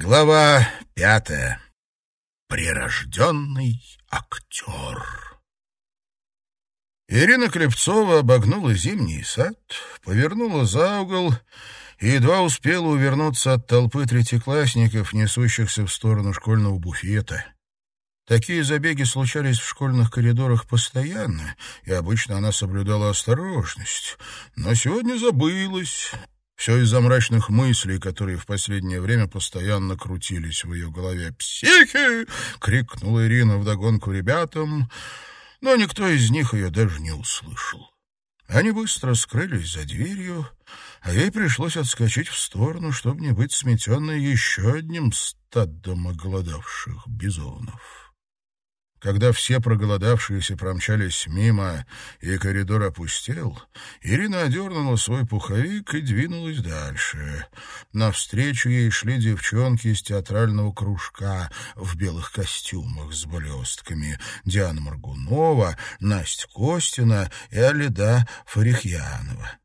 Глава пятая. Прирожденный актер. Ирина Клепцова обогнула зимний сад, повернула за угол и едва успела увернуться от толпы третьеклассников, несущихся в сторону школьного буфета. Такие забеги случались в школьных коридорах постоянно, и обычно она соблюдала осторожность. Но сегодня забылась. Все из-за мрачных мыслей, которые в последнее время постоянно крутились в ее голове. «Психи!» — крикнула Ирина вдогонку ребятам, но никто из них ее даже не услышал. Они быстро скрылись за дверью, а ей пришлось отскочить в сторону, чтобы не быть сметенной еще одним стадом оголодавших бизонов. Когда все проголодавшиеся промчались мимо, и коридор опустел, Ирина одернула свой пуховик и двинулась дальше. Навстречу ей шли девчонки из театрального кружка в белых костюмах с блестками. Диана Маргунова, Настя Костина и Алида Фарихьянова.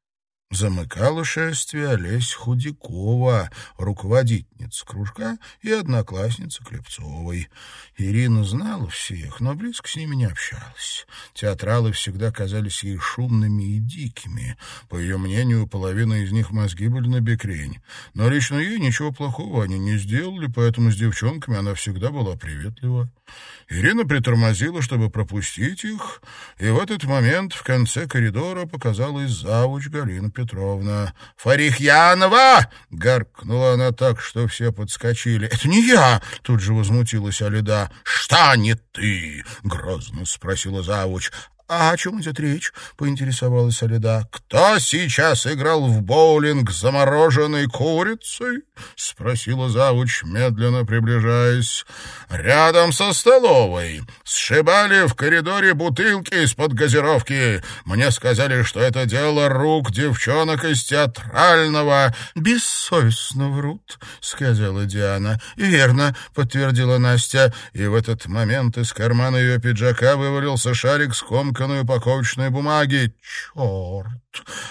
Замыкала шествие Олесь Худякова, руководительница кружка и одноклассница Клепцовой. Ирина знала всех, но близко с ними не общалась. Театралы всегда казались ей шумными и дикими. По ее мнению, половина из них мозги были на бекрень. Но лично ей ничего плохого они не сделали, поэтому с девчонками она всегда была приветлива. Ирина притормозила, чтобы пропустить их, и в этот момент в конце коридора показалась завуч Галина Петровна. «Фарихьянова!» — гаркнула она так, что все подскочили. «Это не я!» — тут же возмутилась Алида. «Что не ты?» — грозно спросила завуч. «А о чем идет речь?» — поинтересовалась Алида. «Кто сейчас играл в боулинг с замороженной курицей?» — спросила завуч, медленно приближаясь. «Рядом со столовой. Сшибали в коридоре бутылки из-под газировки. Мне сказали, что это дело рук девчонок из театрального». «Бессовестно врут», — сказала Диана. «Верно», — подтвердила Настя. И в этот момент из кармана ее пиджака вывалился шарик с комкой скомканной упаковочной бумаги. Черт!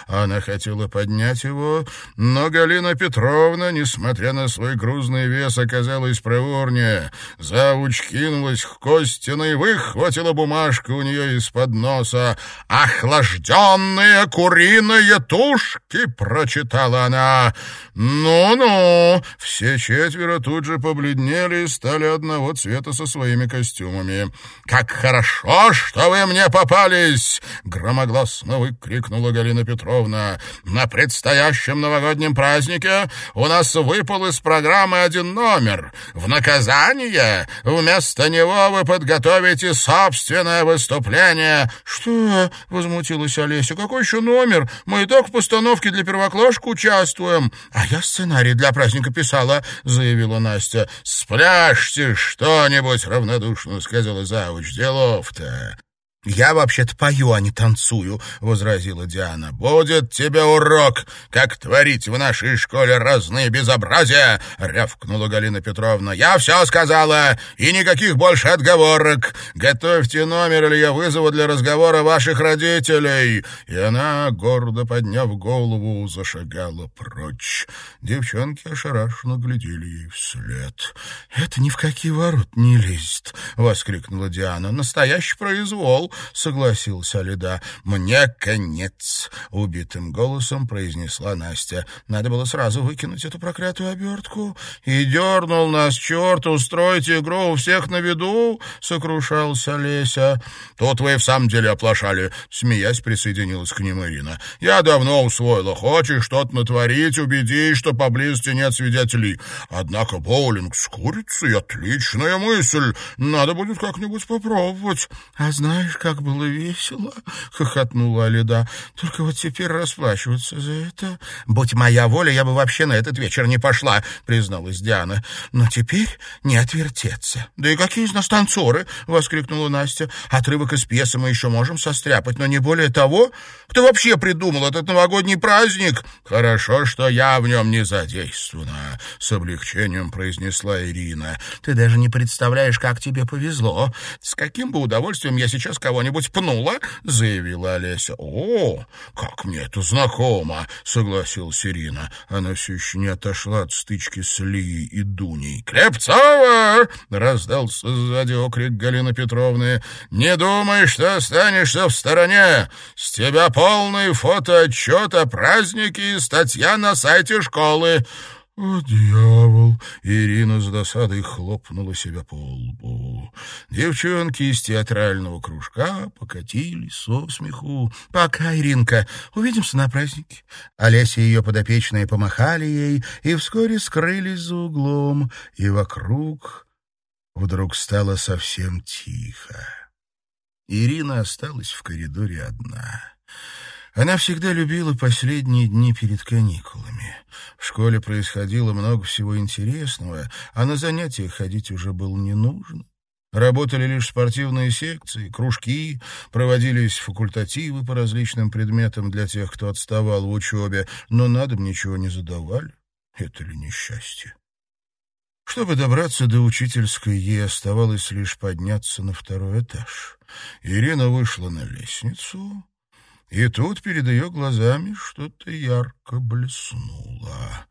Она хотела поднять его, но Галина Петровна, несмотря на свой грузный вес, оказалась проворнее. Завуч кинулась к Костиной, выхватила бумажку у нее из-под носа. «Охлажденные куриные тушки!» — прочитала она. «Ну-ну!» Все четверо тут же побледнели и стали одного цвета со своими костюмами. «Как хорошо, что вы мне попались!» — громогласно выкрикнула Галина Галина Петровна. «На предстоящем новогоднем празднике у нас выпал из программы один номер. В наказание вместо него вы подготовите собственное выступление». «Что?» — возмутилась Олеся. «Какой еще номер? Мы и так в постановке для первоклашек участвуем». «А я сценарий для праздника писала», — заявила Настя. «Спляшьте что-нибудь равнодушно», — сказала завуч. «Делов-то». «Я вообще-то пою, а не танцую», — возразила Диана. «Будет тебе урок, как творить в нашей школе разные безобразия», — рявкнула Галина Петровна. «Я все сказала, и никаких больше отговорок. Готовьте номер, или я вызову для разговора ваших родителей». И она, гордо подняв голову, зашагала прочь. Девчонки ошарашенно глядели ей вслед. «Это ни в какие ворот не лезет», — воскликнула Диана. «Настоящий произвол». — согласился Алида. «Мне конец!» — убитым голосом произнесла Настя. «Надо было сразу выкинуть эту проклятую обертку. И дернул нас черт устроить игру у всех на виду!» — сокрушался Леся. «Тут вы в самом деле оплошали!» — смеясь присоединилась к ним Ирина. «Я давно усвоила. Хочешь что-то натворить, убедись, что поблизости нет свидетелей. Однако боулинг с курицей — отличная мысль. Надо будет как-нибудь попробовать. А знаешь, как было весело!» — хохотнула Алида. «Только вот теперь расплачиваться за это...» «Будь моя воля, я бы вообще на этот вечер не пошла», — призналась Диана. «Но теперь не отвертеться». «Да и какие из нас танцоры?» — воскликнула Настя. «Отрывок из пьесы мы еще можем состряпать, но не более того. Кто вообще придумал этот новогодний праздник?» «Хорошо, что я в нем не задействована», — с облегчением произнесла Ирина. «Ты даже не представляешь, как тебе повезло. С каким бы удовольствием я сейчас кого кого-нибудь пнула?» — заявила Олеся. «О, как мне это знакомо!» — согласилась Ирина. Она все еще не отошла от стычки с Лией и Дуней. «Клепцова!» — раздался сзади окрик Галины Петровны. «Не думай, что останешься в стороне! С тебя полный фотоотчет о празднике и статья на сайте школы!» «О, дьявол!» — Ирина с досадой хлопнула себя по лбу. Девчонки из театрального кружка покатились со смеху. «Пока, Иринка, увидимся на празднике». Олеся и ее подопечные помахали ей и вскоре скрылись за углом, и вокруг вдруг стало совсем тихо. Ирина осталась в коридоре одна. Она всегда любила последние дни перед каникулами. В школе происходило много всего интересного, а на занятия ходить уже было не нужно. Работали лишь спортивные секции, кружки, проводились факультативы по различным предметам для тех, кто отставал в учебе, но на дом ничего не задавали. Это ли несчастье? Чтобы добраться до учительской, ей оставалось лишь подняться на второй этаж. Ирина вышла на лестницу и тут перед ее глазами что-то ярко блеснуло.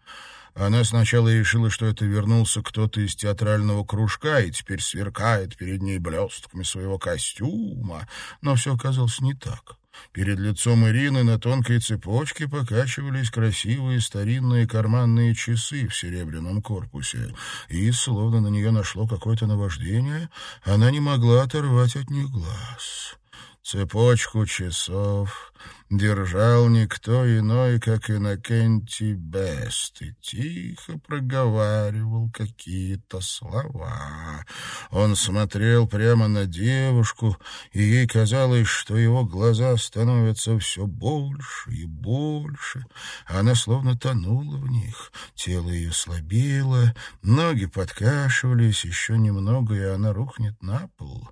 Она сначала решила, что это вернулся кто-то из театрального кружка и теперь сверкает перед ней блестками своего костюма, но все оказалось не так. Перед лицом Ирины на тонкой цепочке покачивались красивые старинные карманные часы в серебряном корпусе, и, словно на нее нашло какое-то наваждение, она не могла оторвать от них глаз. Цепочку часов держал никто иной, как Иннокентий Бест, и тихо проговаривал какие-то слова. Он смотрел прямо на девушку, и ей казалось, что его глаза становятся все больше и больше. Она словно тонула в них, тело ее слабело, ноги подкашивались, еще немного, и она рухнет на пол.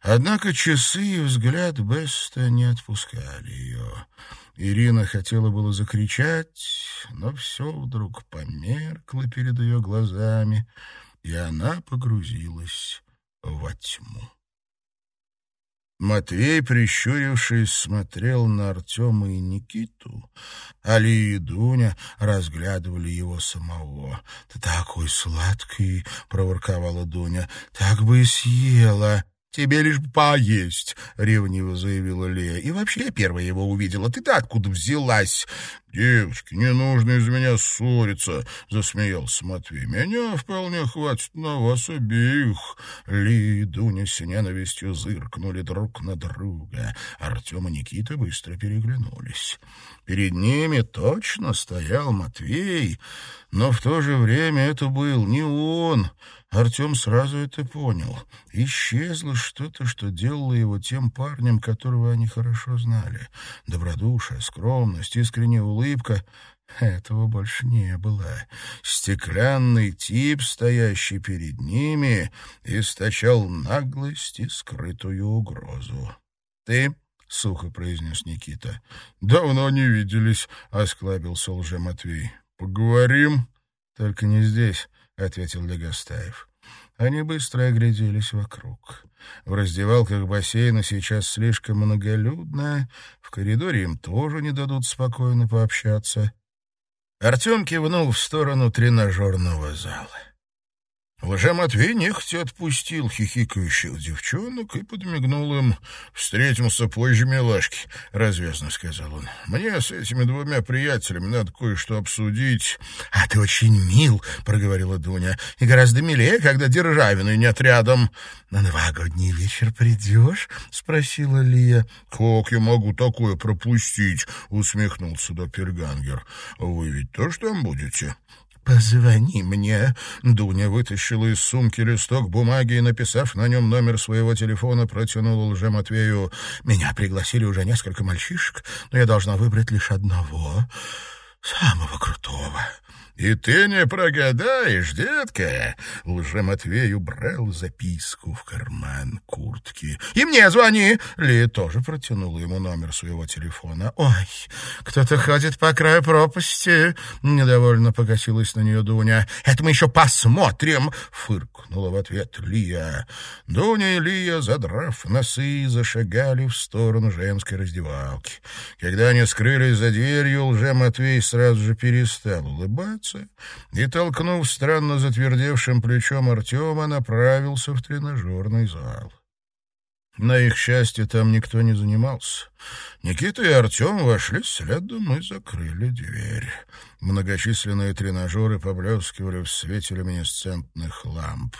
Однако часы и взгляд Беста не отпускали ее. Ирина хотела было закричать, но все вдруг померкло перед ее глазами, и она погрузилась во тьму. Матвей, прищурившись, смотрел на Артема и Никиту. Али и Дуня разглядывали его самого. — Ты такой сладкий! — проворковала Дуня. — Так бы и съела! «Тебе лишь поесть», — ревниво заявила Лея. «И вообще я первая его увидела. Ты-то откуда взялась?» «Девочки, не нужно из меня ссориться», — засмеялся Матвей. «Меня вполне хватит на вас обеих». Ли и Дуня с ненавистью зыркнули друг на друга. Артем и Никита быстро переглянулись. Перед ними точно стоял Матвей, но в то же время это был не он, Артем сразу это понял. Исчезло что-то, что делало его тем парнем, которого они хорошо знали. Добродушие, скромность, искренняя улыбка — этого больше не было. Стеклянный тип, стоящий перед ними, источал наглость и скрытую угрозу. «Ты?» — сухо произнес Никита. «Давно не виделись», — осклабился лже-Матвей. «Поговорим?» «Только не здесь», — ответил Легостаев. Они быстро огляделись вокруг. В раздевалках бассейна сейчас слишком многолюдно, в коридоре им тоже не дадут спокойно пообщаться. Артем кивнул в сторону тренажерного зала. Лже-Матвей нехотя отпустил хихикающих девчонок и подмигнул им. «Встретимся позже, милашки», — развязно сказал он. «Мне с этими двумя приятелями надо кое-что обсудить». «А ты очень мил», — проговорила Дуня, — «и гораздо милее, когда Державины нет рядом». «На новогодний вечер придешь?» — спросила Лия. «Как я могу такое пропустить?» — усмехнулся Доппельгангер. «Вы ведь тоже там будете?» «Позвони мне». Дуня вытащила из сумки листок бумаги и, написав на нем номер своего телефона, протянула лже-Матвею. «Меня пригласили уже несколько мальчишек, но я должна выбрать лишь одного, самого крутого». И ты не прогадаешь, детка!» Лже-Матвей убрал записку в карман куртки. «И мне звони!» Ли тоже протянула ему номер своего телефона. «Ой, кто-то ходит по краю пропасти!» Недовольно покосилась на нее Дуня. «Это мы еще посмотрим!» Фыркнула в ответ Лия. Дуня и Лия, задрав носы, зашагали в сторону женской раздевалки. Когда они скрылись за дверью, Лже-Матвей сразу же перестал улыбаться улице и, толкнув странно затвердевшим плечом Артема, направился в тренажерный зал. На их счастье там никто не занимался. Никита и Артем вошли следом и закрыли дверь. Многочисленные тренажеры поблескивали в свете люминесцентных ламп.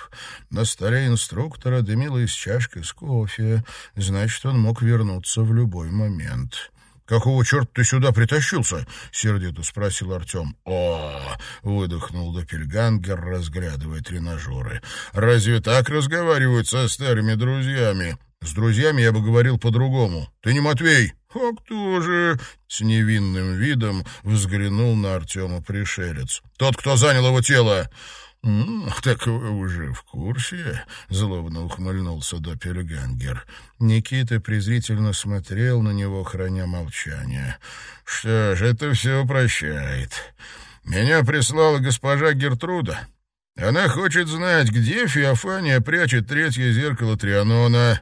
На столе инструктора дымилась чашка с кофе, значит, он мог вернуться в любой момент. «Какого черта ты сюда притащился?» — сердито спросил Артем. «О!» — выдохнул Доппельгангер, разглядывая тренажеры. «Разве так разговаривают со старыми друзьями?» «С друзьями я бы говорил по-другому. Ты не Матвей?» «А кто же?» — с невинным видом взглянул на Артема пришелец. «Тот, кто занял его тело!» «Ну, так вы уже в курсе?» — злобно ухмыльнулся Доппельгангер. Никита презрительно смотрел на него, храня молчание. «Что ж, это все упрощает. Меня прислала госпожа Гертруда. Она хочет знать, где Феофания прячет третье зеркало Трианона.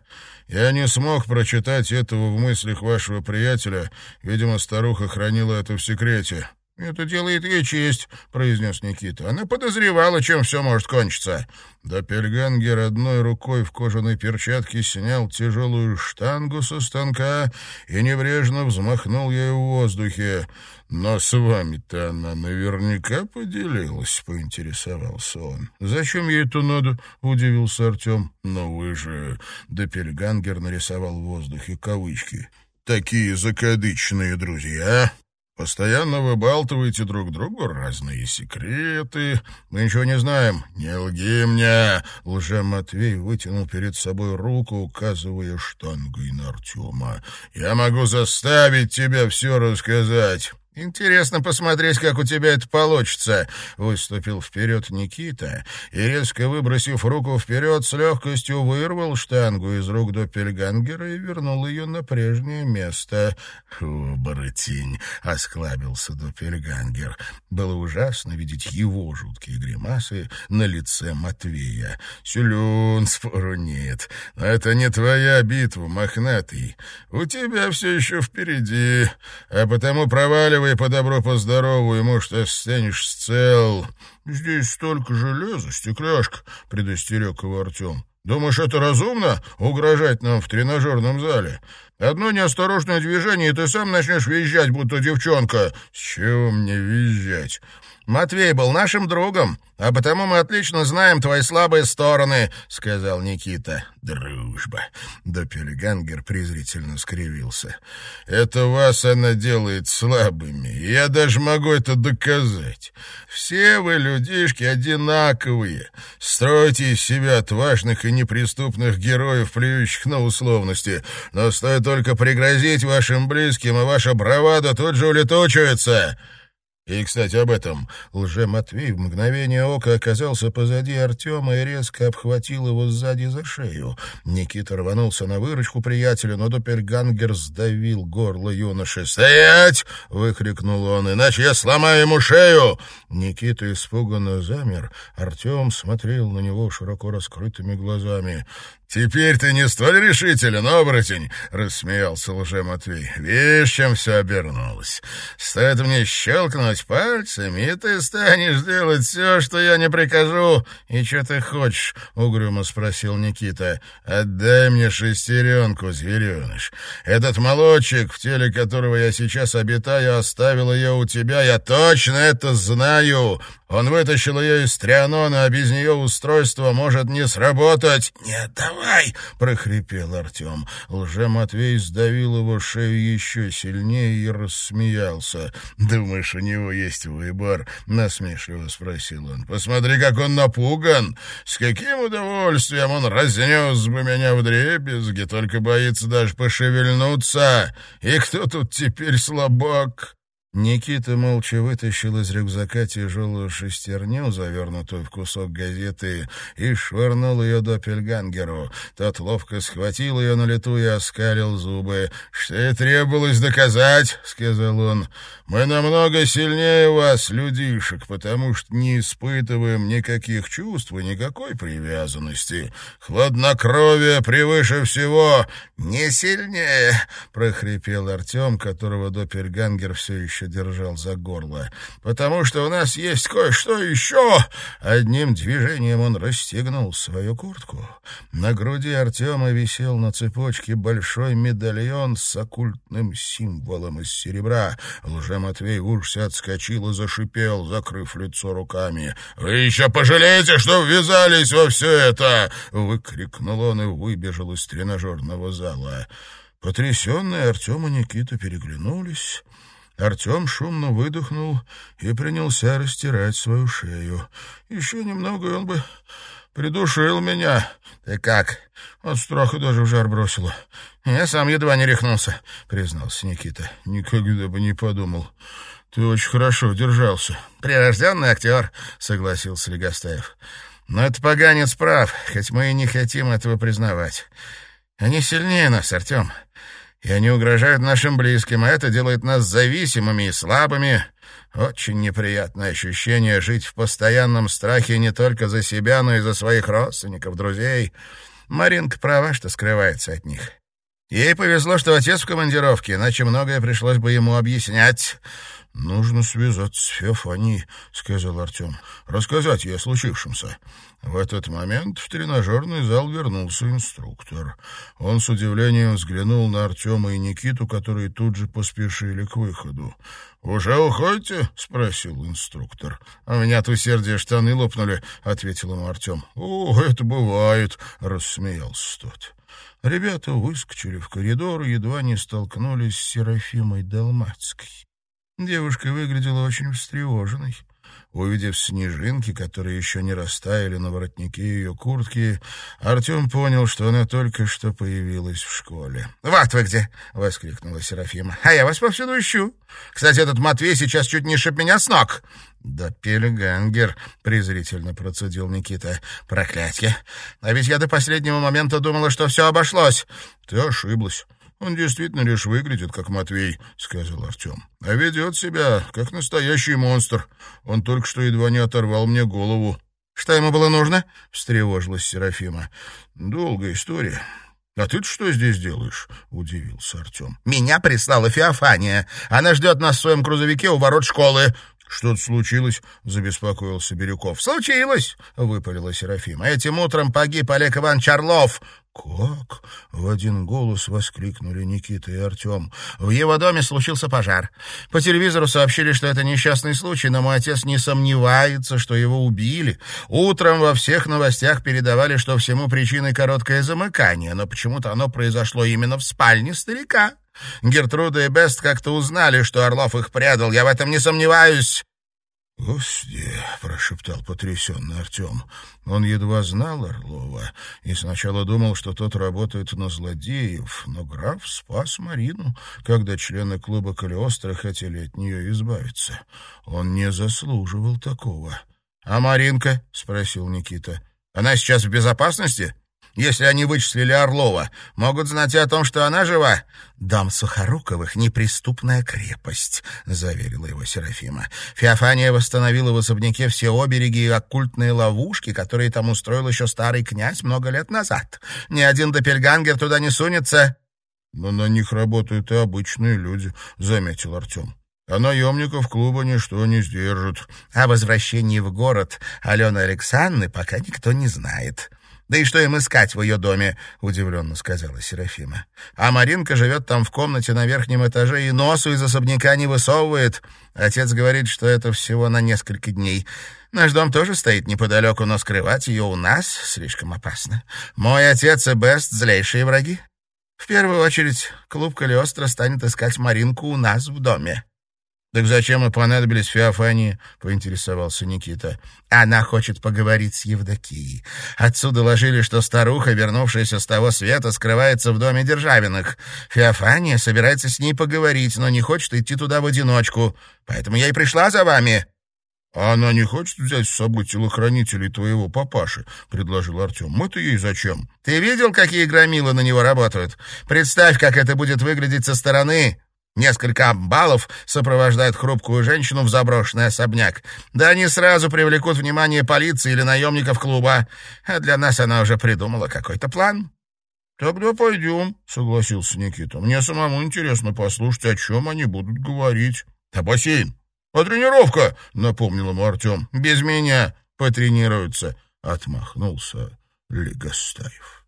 Я не смог прочитать этого в мыслях вашего приятеля. Видимо, старуха хранила это в секрете. «Это делает ей честь», — произнес Никита. «Она подозревала, чем все может кончиться». Доппельгангер одной рукой в кожаной перчатке снял тяжелую штангу со станка и небрежно взмахнул ею в воздухе. «Но с вами-то она наверняка поделилась», — поинтересовался он. «Зачем ей это надо?» — удивился Артем. «Но вы же...» — Доппельгангер нарисовал в воздухе кавычки. «Такие закадычные друзья». Постоянно выбалтываете друг другу разные секреты. Мы ничего не знаем. Не лги мне!» Лже-Матвей вытянул перед собой руку, указывая штангой на Артема. «Я могу заставить тебя все рассказать. «Интересно посмотреть, как у тебя это получится», — выступил вперед Никита и, резко выбросив руку вперед, с легкостью вырвал штангу из рук Доппельгангера и вернул ее на прежнее место. «Оборотень!» — осклабился Доппельгангер. Было ужасно видеть его жуткие гримасы на лице Матвея. «Силен, спору нет. Это не твоя битва, мохнатый. У тебя все еще впереди, а потому проваливай Давай по добру, по здорову, и, может, останешься цел. Здесь столько железа, стекляшка, — предостерег его Артем. Думаешь, это разумно — угрожать нам в тренажерном зале? Одно неосторожное движение, и ты сам начнешь визжать, будто девчонка. С чего мне визжать? Матвей был нашим другом, а потому мы отлично знаем твои слабые стороны», — сказал Никита. «Дружба». Доппельгангер презрительно скривился. «Это вас она делает слабыми. Я даже могу это доказать. Все вы, людишки, одинаковые. Стройте из себя отважных и неприступных героев, плюющих на условности. Но стоит только пригрозить вашим близким, и ваша бравада тут же улетучивается». И, кстати, об этом. Лже-Матвей в мгновение ока оказался позади Артема и резко обхватил его сзади за шею. Никита рванулся на выручку приятеля, но Доппельгангер сдавил горло юноши. «Стоять!» — выкрикнул он. «Иначе я сломаю ему шею!» Никита испуганно замер. Артем смотрел на него широко раскрытыми глазами. «Теперь ты не столь решителен, оборотень!» — рассмеялся лже-Матвей. «Видишь, чем все обернулось. Стоит мне щелкнуть пальцами, и ты станешь делать все, что я не прикажу. И что ты хочешь?» — угрюмо спросил Никита. «Отдай мне шестеренку, звереныш. Этот молочек, в теле которого я сейчас обитаю, оставил ее у тебя. Я точно это знаю. Он вытащил ее из Трианона, а без нее устройство может не сработать. «Нет, давай!» — прохрипел Артем. Лже-Матвей сдавил его шею еще сильнее и рассмеялся. «Думаешь, у него есть выбор?» — насмешливо спросил он. «Посмотри, как он напуган! С каким удовольствием он разнес бы меня в дребезги, только боится даже пошевельнуться! И кто тут теперь слабак?» Никита молча вытащил из рюкзака тяжелую шестерню, завернутую в кусок газеты, и швырнул ее Доппельгангеру. Тот ловко схватил ее на лету и оскалил зубы. «Что и требовалось доказать», — сказал он. «Мы намного сильнее вас, людишек, потому что не испытываем никаких чувств и никакой привязанности. Хладнокровие превыше всего». «Не сильнее», — прохрипел Артем, которого Доппельгангер все еще крепче держал за горло. «Потому что у нас есть кое-что еще!» Одним движением он расстегнул свою куртку. На груди Артема висел на цепочке большой медальон с оккультным символом из серебра. Лже-Матвей в ужасе отскочил и зашипел, закрыв лицо руками. «Вы еще пожалеете, что ввязались во все это!» — выкрикнул он и выбежал из тренажерного зала. Потрясенные Артем и Никита переглянулись. Артем шумно выдохнул и принялся растирать свою шею. Еще немного, и он бы придушил меня. Ты как? От страха даже в жар бросило. Я сам едва не рехнулся, признался Никита. Никогда бы не подумал. Ты очень хорошо держался. Прирожденный актер, согласился Легостаев. Но это поганец прав, хоть мы и не хотим этого признавать. Они сильнее нас, Артем и они угрожают нашим близким, а это делает нас зависимыми и слабыми. Очень неприятное ощущение жить в постоянном страхе не только за себя, но и за своих родственников, друзей. Маринка права, что скрывается от них. Ей повезло, что отец в командировке, иначе многое пришлось бы ему объяснять. «Нужно связаться с Феофанией», — сказал Артем. «Рассказать ей о случившемся». В этот момент в тренажерный зал вернулся инструктор. Он с удивлением взглянул на Артема и Никиту, которые тут же поспешили к выходу. «Уже уходите?» — спросил инструктор. «У меня от усердия штаны лопнули», — ответил ему Артем. «О, это бывает», — рассмеялся тот. Ребята выскочили в коридор и едва не столкнулись с Серафимой Далмацкой. Девушка выглядела очень встревоженной. Увидев снежинки, которые еще не растаяли на воротнике ее куртки, Артем понял, что она только что появилась в школе. «Вот вы где!» — воскликнула Серафима. «А я вас повсюду ищу. Кстати, этот Матвей сейчас чуть не шиб меня с ног». «Да пельгангер!» — презрительно процедил Никита. «Проклятье! А ведь я до последнего момента думала, что все обошлось». «Ты ошиблась. «Он действительно лишь выглядит, как Матвей», — сказал Артем. «А ведет себя, как настоящий монстр. Он только что едва не оторвал мне голову». «Что ему было нужно?» — встревожилась Серафима. «Долгая история». «А ты что здесь делаешь?» — удивился Артем. «Меня прислала Феофания. Она ждет нас в своем грузовике у ворот школы». «Что-то случилось?» — забеспокоился Бирюков. «Случилось!» — выпалила Серафима. «Этим утром погиб Олег Иванович Орлов». «Как?» — в один голос воскликнули Никита и Артем. «В его доме случился пожар. По телевизору сообщили, что это несчастный случай, но мой отец не сомневается, что его убили. Утром во всех новостях передавали, что всему причиной короткое замыкание, но почему-то оно произошло именно в спальне старика». Гертруда и Бест как-то узнали, что Орлов их предал. Я в этом не сомневаюсь. «Господи!» — прошептал потрясенный Артем. Он едва знал Орлова и сначала думал, что тот работает на злодеев, но граф спас Марину, когда члены клуба Калиостро хотели от нее избавиться. Он не заслуживал такого. «А Маринка?» — спросил Никита. «Она сейчас в безопасности?» Если они вычислили Орлова, могут знать и о том, что она жива. «Дом Сухоруковых — неприступная крепость», — заверила его Серафима. «Феофания восстановила в особняке все обереги и оккультные ловушки, которые там устроил еще старый князь много лет назад. Ни один допельгангер туда не сунется». «Но на них работают и обычные люди», — заметил Артем. А наемников клуба ничто не сдержит. О возвращении в город Алены Александры пока никто не знает. Да и что им искать в ее доме, удивленно сказала Серафима. А Маринка живет там в комнате на верхнем этаже и носу из особняка не высовывает. Отец говорит, что это всего на несколько дней. Наш дом тоже стоит неподалеку, но скрывать ее у нас слишком опасно. Мой отец и Бест — злейшие враги. В первую очередь, клуб Калиостро станет искать Маринку у нас в доме. «Так зачем мы понадобились Феофании?» — поинтересовался Никита. «Она хочет поговорить с Евдокией. Отсюда ложили, что старуха, вернувшаяся с того света, скрывается в доме Державиных. Феофания собирается с ней поговорить, но не хочет идти туда в одиночку. Поэтому я и пришла за вами». «А она не хочет взять с собой телохранителей твоего папаши?» — предложил Артем. «Мы-то ей зачем?» «Ты видел, какие громилы на него работают? Представь, как это будет выглядеть со стороны. Несколько амбалов сопровождают хрупкую женщину в заброшенный особняк. Да они сразу привлекут внимание полиции или наемников клуба. А для нас она уже придумала какой-то план. — Тогда пойдем, — согласился Никита. — Мне самому интересно послушать, о чем они будут говорить. — А бассейн? А тренировка? — напомнил ему Артем. — Без меня потренируются, — отмахнулся Легостаев.